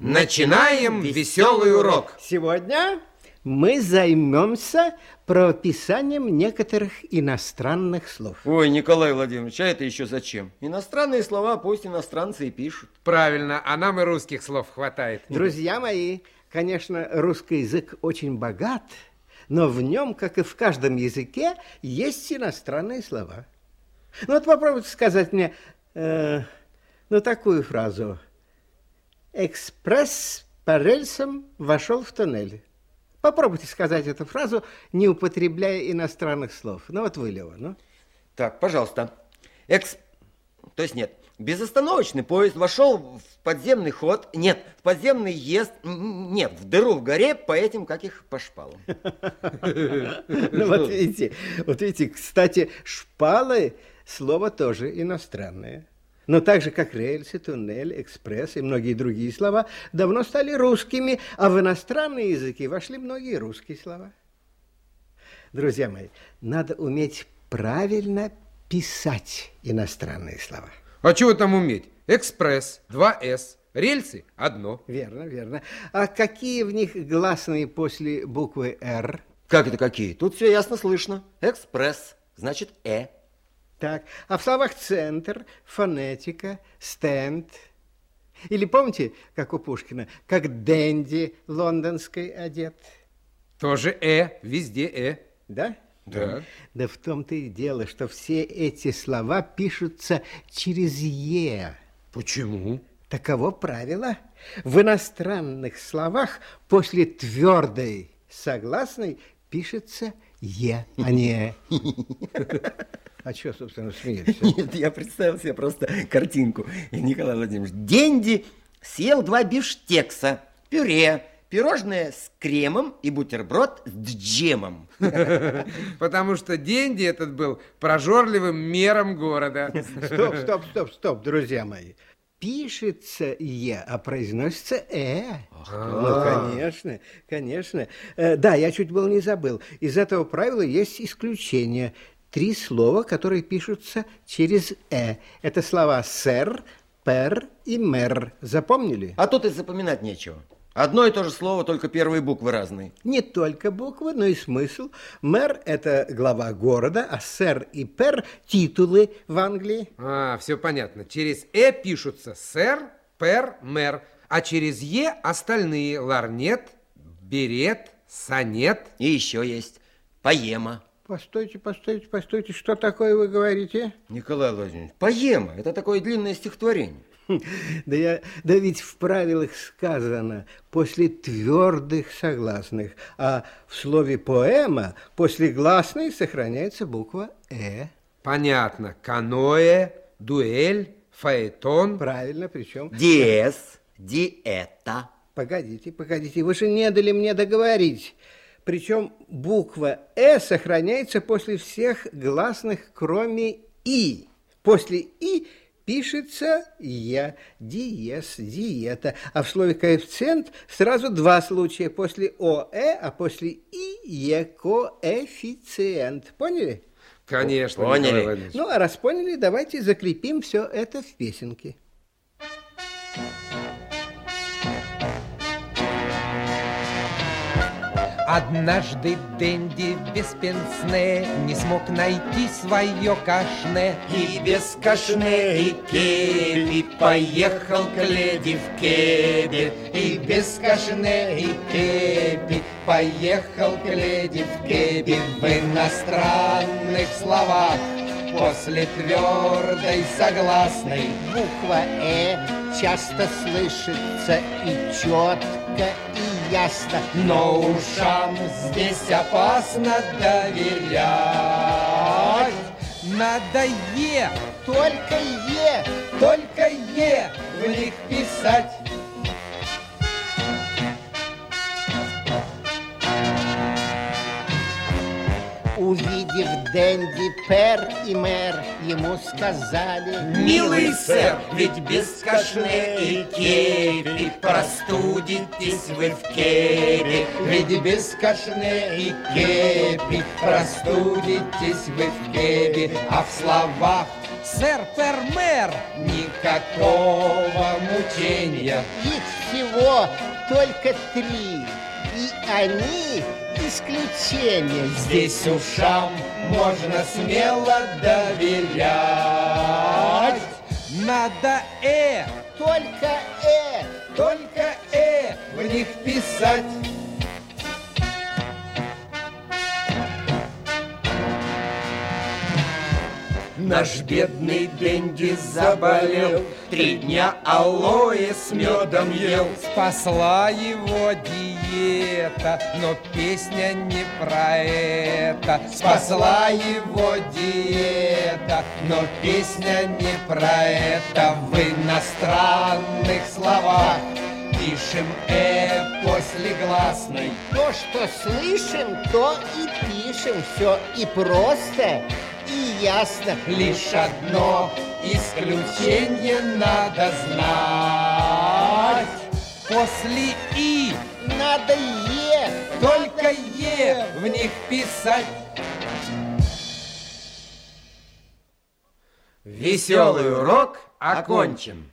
Начинаем веселый урок. Сегодня мы займемся правописанием некоторых иностранных слов. Ой, Николай Владимирович, а это еще зачем? Иностранные слова пусть иностранцы и пишут. Правильно, а нам и русских слов хватает. Друзья мои, конечно, русский язык очень богат, но в нем, как и в каждом языке, есть иностранные слова. Ну вот попробуйте сказать мне, э, ну такую фразу. Экспресс по рельсам вошел в туннель. Попробуйте сказать эту фразу, не употребляя иностранных слов. Ну вот вы, Лева, ну. Так, пожалуйста. Экс... То есть нет. Безостановочный поезд вошел в подземный ход. Нет, в подземный езд. Нет, в дыру в горе по этим, как их, по шпалам. Ну вот видите, вот видите, кстати, шпалы слово тоже иностранное. Но так же, как рельсы, туннель, экспресс и многие другие слова, давно стали русскими, а в иностранные языки вошли многие русские слова. Друзья мои, надо уметь правильно писать иностранные слова. А чего там уметь? Экспресс, 2С, рельсы – одно. Верно, верно. А какие в них гласные после буквы «Р»? Как это какие? Тут все ясно слышно. Экспресс, значит «э». Так, а в словах центр, фонетика, стенд. Или помните, как у Пушкина, как Дэнди лондонской одет? Тоже «э», везде «э». Да? Да. Да в том-то и дело, что все эти слова пишутся через «е». Почему? Таково правило. В иностранных словах после твердой согласной пишется «е», а не «э». А что, собственно, смеешься? Нет, я представил себе просто картинку. Николай Владимирович, Денди съел два бифштекса, пюре, пирожное с кремом и бутерброд с джемом. Потому что Денди этот был прожорливым мером города. Стоп, стоп, стоп, стоп, друзья мои. Пишется «е», а произносится «э». Ну, конечно, конечно. Э, Да, я чуть было не забыл. Из этого правила есть исключение три слова, которые пишутся через «э». Это слова «сэр», «пер» и «мэр». Запомнили? А тут и запоминать нечего. Одно и то же слово, только первые буквы разные. Не только буквы, но и смысл. Мэр – это глава города, а сэр и пер – титулы в Англии. А, все понятно. Через «э» пишутся «сэр», «пер», «мэр», а через «е» остальные – ларнет, берет, сонет. И еще есть поема. Постойте, постойте, постойте, что такое вы говорите? Николай Владимирович, поема – это такое длинное стихотворение. Да, я, да ведь в правилах сказано после твердых согласных, а в слове поэма после гласной сохраняется буква «э». Понятно. Каноэ, дуэль, фаэтон. Правильно, причем... Диез, диета. Погодите, погодите, вы же не дали мне договорить. Причем буква «э» сохраняется после всех гласных, кроме «и». После «и» пишется «я», диез, диета. А в слове «коэффициент» сразу два случая. После «оэ», а после «и», «е», коэффициент. Поняли? Конечно, Поняли. Владимирович. Ну, а раз поняли, давайте закрепим все это в песенке. Однажды Дэнди без пенсне Не смог найти свое кашне. И без кашне и кеби Поехал к леди в кебе И без кашне и кеби Поехал к леди в кеби. В иностранных словах После твердой согласной Буква «э» часто слышится и четко, и ясно. Но ушам здесь опасно доверять Надо «е», Только «е». только «е» в них писать Пер и Мэр, ему сказали... Милый сэр, ведь без кашне и кеби Простудитесь вы в кебе Ведь без кашне и кепи Простудитесь вы в кебе А в словах сэр, пер, мэр! Не никакого мучения. Их всего только три, и они исключение. Здесь ушам можно смело доверять. Надо «э», Только э, только «э» В них писать Наш бедный Дэнди заболел, Три дня алоэ с медом ел. Спасла его диета, но песня не про это. Спасла его диета, но песня не про это. В иностранных словах пишем «э» после гласной. то, что слышим, то и пишем. Все и просто, и ясно. Лишь одно исключение надо знать. После «и» Надо е, Только «е» в них писать. Веселый урок окончен.